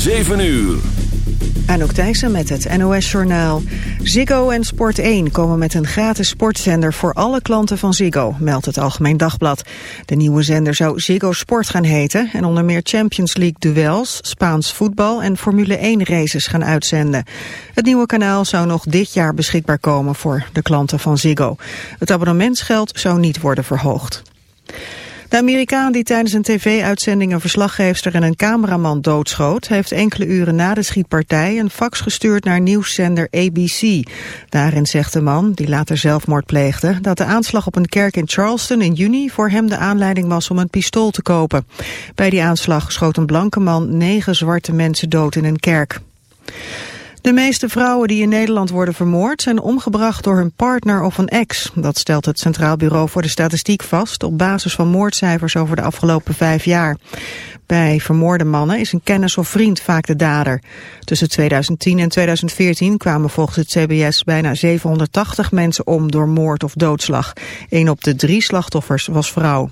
7 uur. Anouk Thijssen met het NOS-journaal. Ziggo en Sport1 komen met een gratis sportzender voor alle klanten van Ziggo, meldt het Algemeen Dagblad. De nieuwe zender zou Ziggo Sport gaan heten en onder meer Champions League duels, Spaans voetbal en Formule 1 races gaan uitzenden. Het nieuwe kanaal zou nog dit jaar beschikbaar komen voor de klanten van Ziggo. Het abonnementsgeld zou niet worden verhoogd. De Amerikaan die tijdens een tv-uitzending een verslaggeefster en een cameraman doodschoot, heeft enkele uren na de schietpartij een fax gestuurd naar nieuwszender ABC. Daarin zegt de man, die later zelfmoord pleegde, dat de aanslag op een kerk in Charleston in juni voor hem de aanleiding was om een pistool te kopen. Bij die aanslag schoot een blanke man negen zwarte mensen dood in een kerk. De meeste vrouwen die in Nederland worden vermoord zijn omgebracht door hun partner of een ex. Dat stelt het Centraal Bureau voor de Statistiek vast op basis van moordcijfers over de afgelopen vijf jaar. Bij vermoorde mannen is een kennis of vriend vaak de dader. Tussen 2010 en 2014 kwamen volgens het CBS bijna 780 mensen om door moord of doodslag. Een op de drie slachtoffers was vrouw.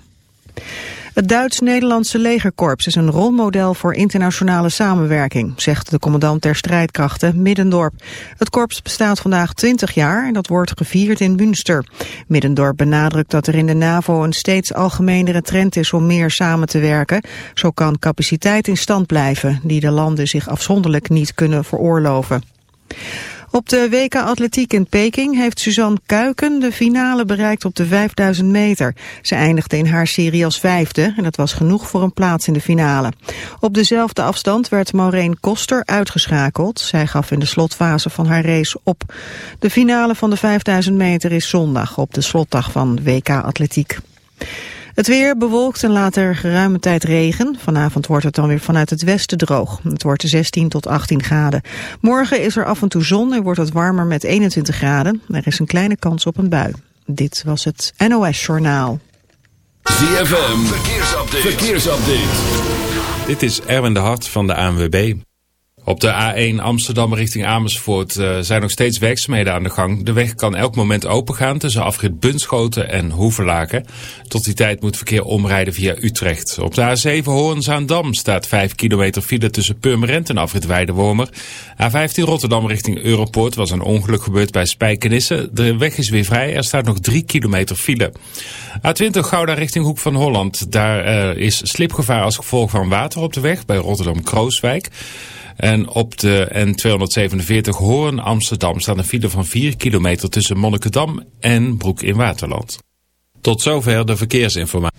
Het Duits-Nederlandse legerkorps is een rolmodel voor internationale samenwerking, zegt de commandant der strijdkrachten Middendorp. Het korps bestaat vandaag 20 jaar en dat wordt gevierd in Münster. Middendorp benadrukt dat er in de NAVO een steeds algemenere trend is om meer samen te werken. Zo kan capaciteit in stand blijven, die de landen zich afzonderlijk niet kunnen veroorloven. Op de WK Atletiek in Peking heeft Suzanne Kuiken de finale bereikt op de 5000 meter. Ze eindigde in haar serie als vijfde en dat was genoeg voor een plaats in de finale. Op dezelfde afstand werd Maureen Koster uitgeschakeld. Zij gaf in de slotfase van haar race op. De finale van de 5000 meter is zondag op de slotdag van WK Atletiek. Het weer bewolkt en later geruime tijd regen. Vanavond wordt het dan weer vanuit het westen droog. Het wordt 16 tot 18 graden. Morgen is er af en toe zon en wordt het warmer met 21 graden. Er is een kleine kans op een bui. Dit was het NOS Journaal. ZFM, verkeersupdate. verkeersupdate. Dit is Erwin de Hart van de ANWB. Op de A1 Amsterdam richting Amersfoort uh, zijn nog steeds werkzaamheden aan de gang. De weg kan elk moment opengaan tussen afrit Bunschoten en Hoevelaken. Tot die tijd moet verkeer omrijden via Utrecht. Op de A7 Hoorn-Zaandam staat 5 kilometer file tussen Purmerend en afrit Weidewormer. A15 Rotterdam richting Europoort was een ongeluk gebeurd bij Spijkenisse. De weg is weer vrij, er staat nog 3 kilometer file. A20 Gouda richting Hoek van Holland. Daar uh, is slipgevaar als gevolg van water op de weg bij Rotterdam-Krooswijk. En op de N247 Hoorn Amsterdam staat een file van 4 kilometer tussen Monnikendam en Broek in Waterland. Tot zover de verkeersinformatie.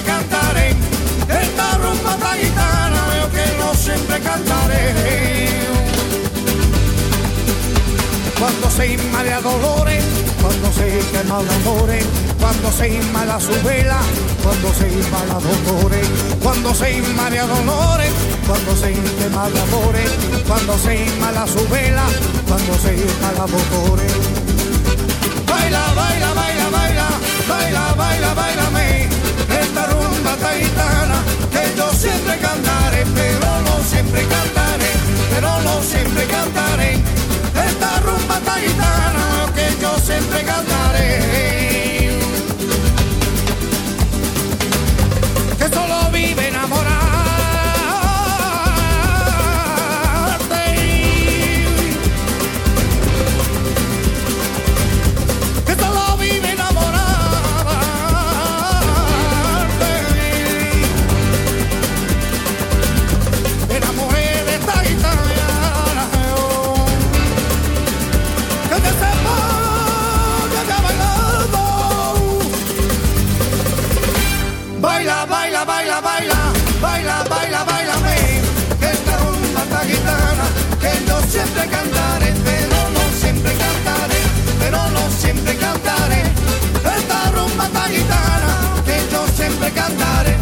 Cuando se inmala dolores, cuando se quema de amores, cuando se inmala su vela, cuando se inmala dolores, cuando se inmala dolores, cuando se quema de cuando se inmala su vela, cuando se inmala dolores. Baila, baila, baila, baila, baila, baila, bailame, esta rumba taitana que yo siempre cantaré, pero no siempre cantaré, pero no siempre cantaré. Esta rumba taitana que yo siempre cantaré. Que solo vive enamorarte. Que baila, baila, baila, bailame. Esta rumba esta gitana que yo siempre cantaré, pero no siempre cantaré, pero no siempre cantaré. Esta rumba esta gitana que yo siempre cantaré.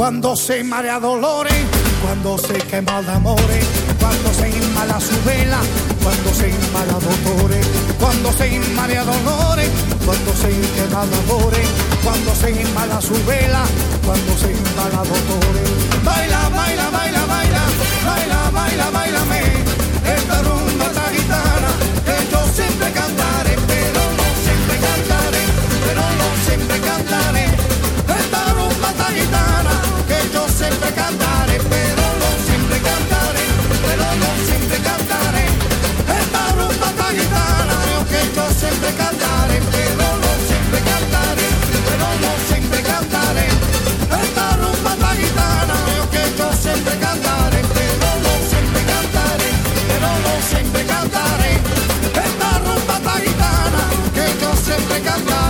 Cuando se marea dolores, cuando se quema de amores, cuando se inmala su vela, cuando se inmala dolores, cuando se inmala dolores, cuando se quema de amores, cuando se inmala su vela, cuando se inmala dolores. Baila, baila, baila, baila, baila, baila, bailame, esta rumba esta gitana que yo siempre cantar.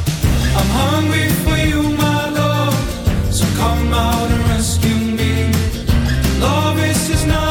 Is not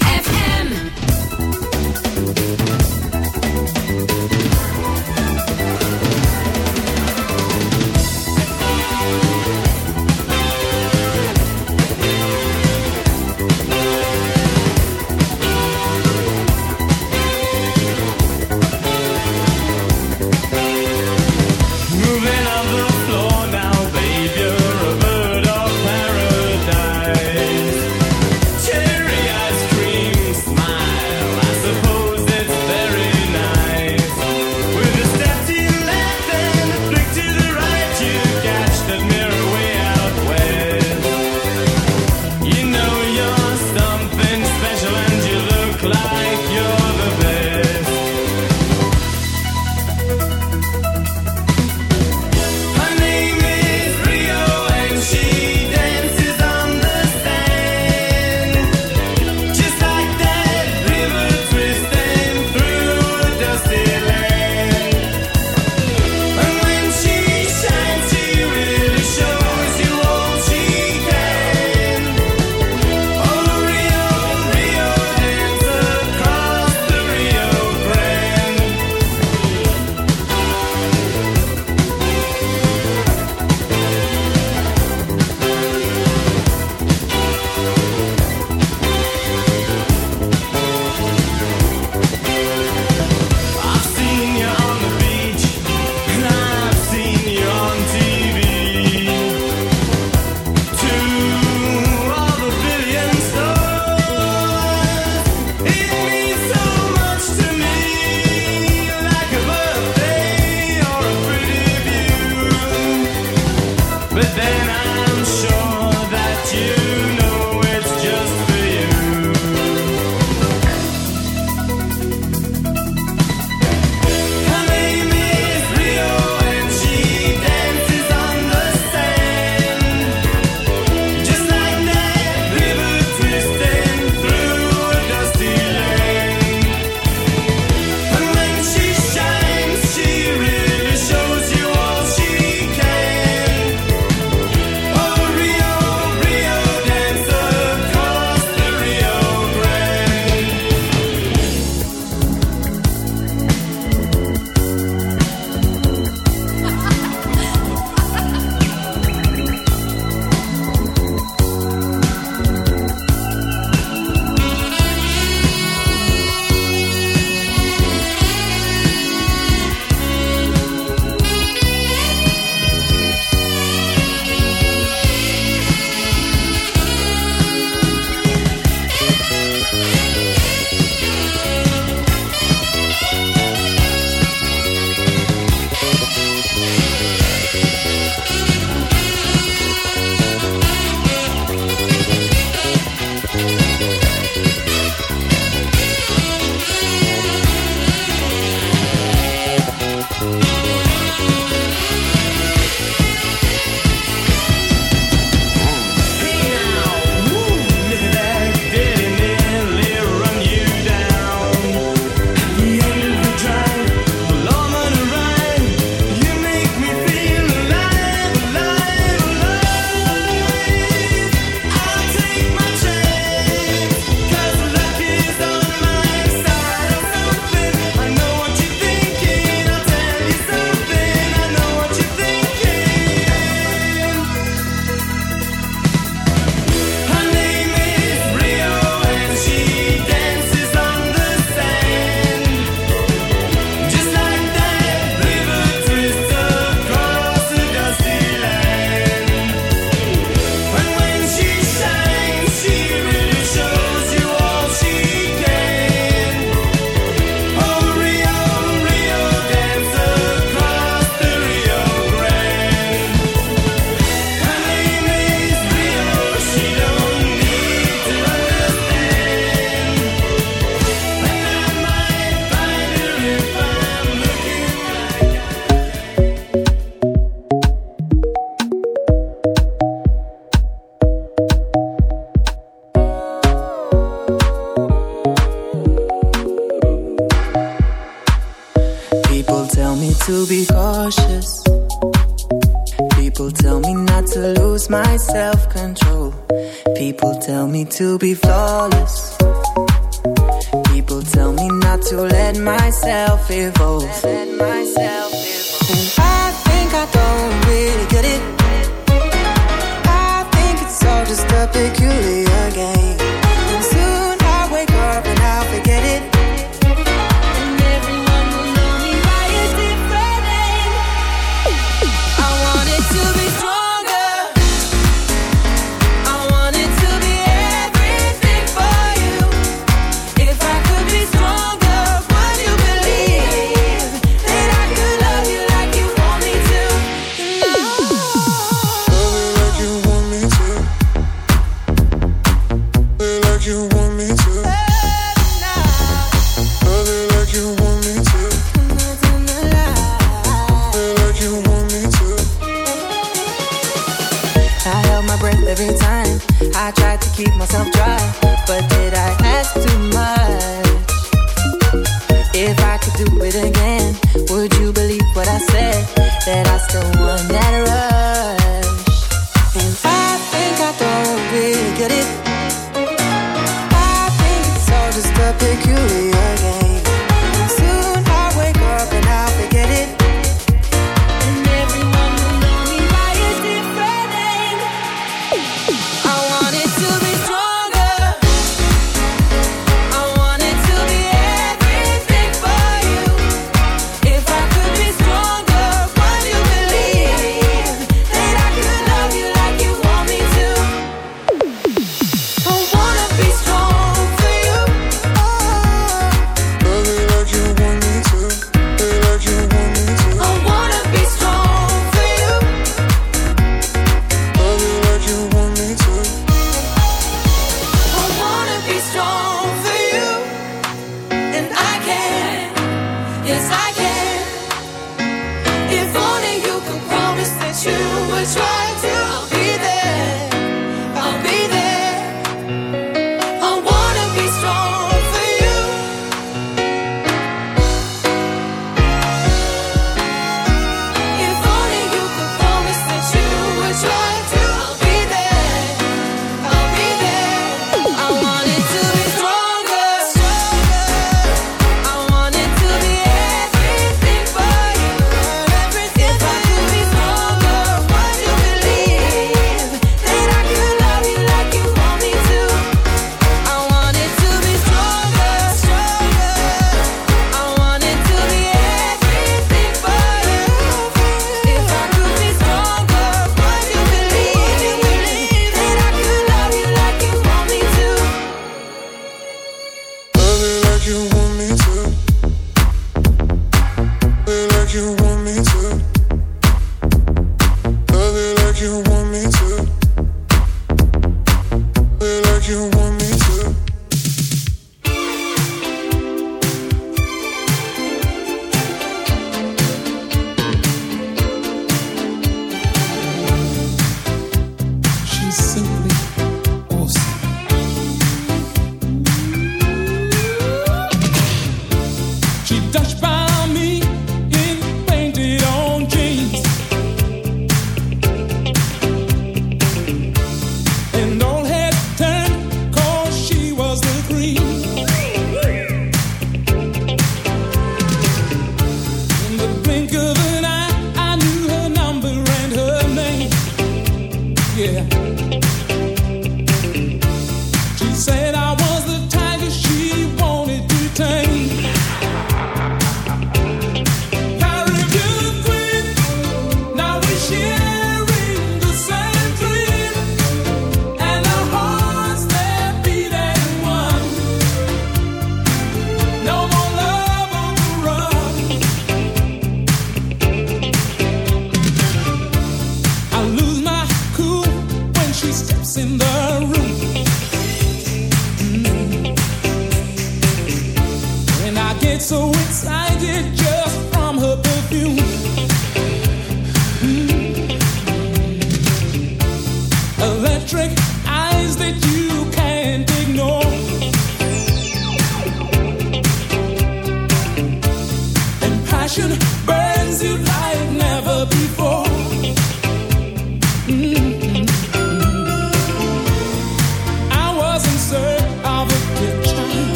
to be flawless.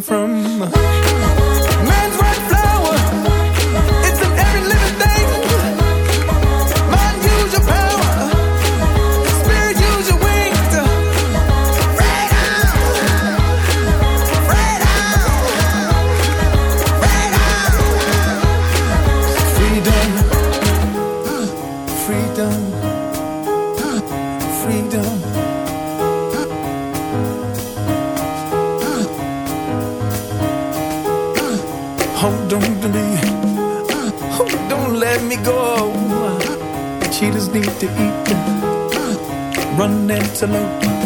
From. Need to eat, uh, run antelope.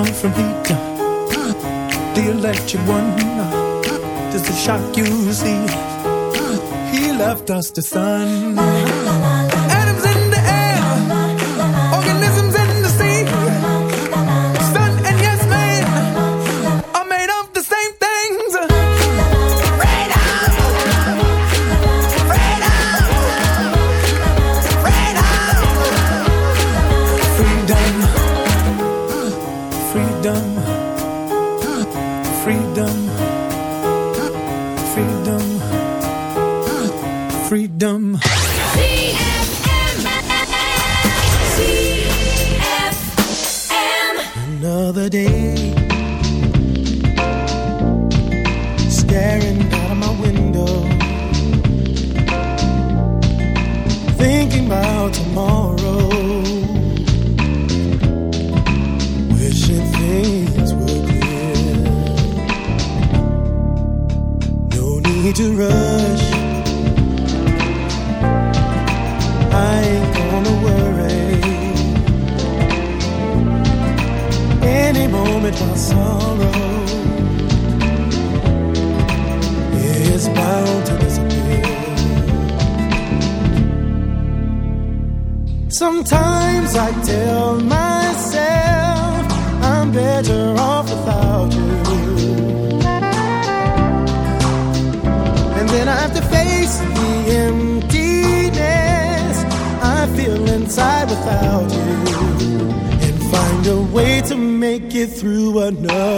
Are from heat, the electric one. Does it shock you see? He left us the sun.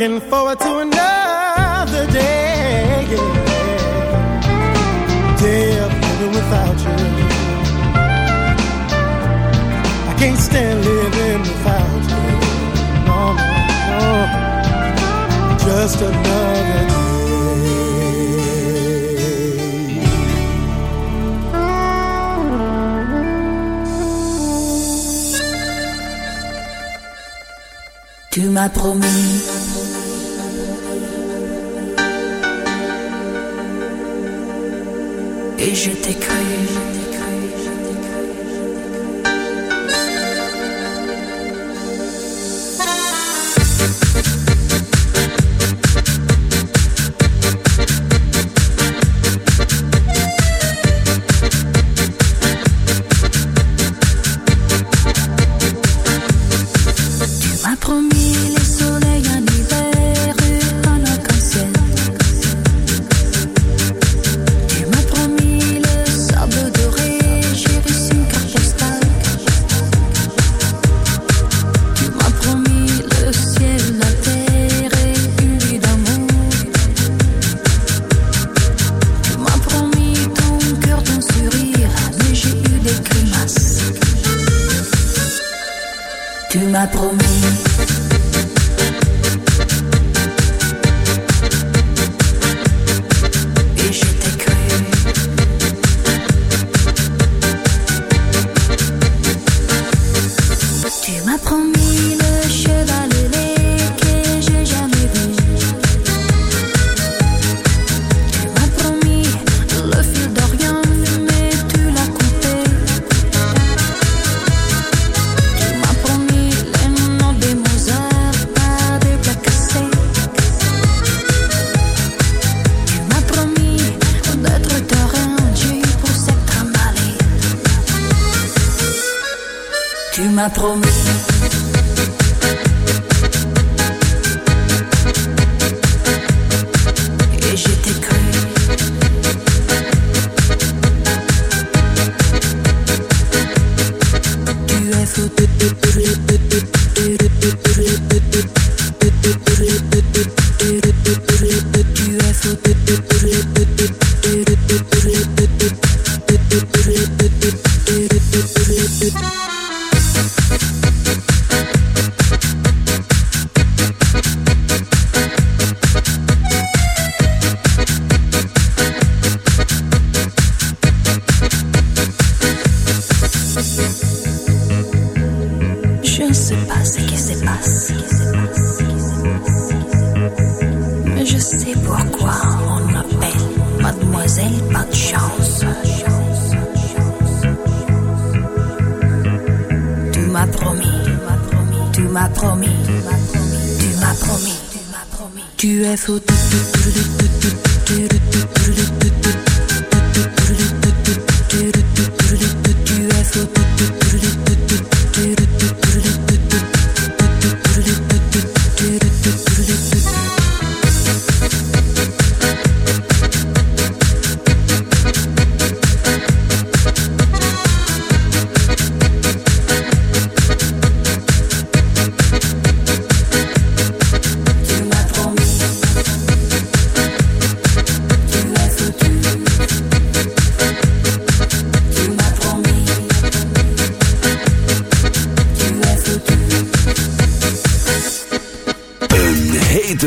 looking forward to another day. Day of living without you. I can't stand living without you. No, no, no. Just another day. Tu m'as promis et je t'ai cru.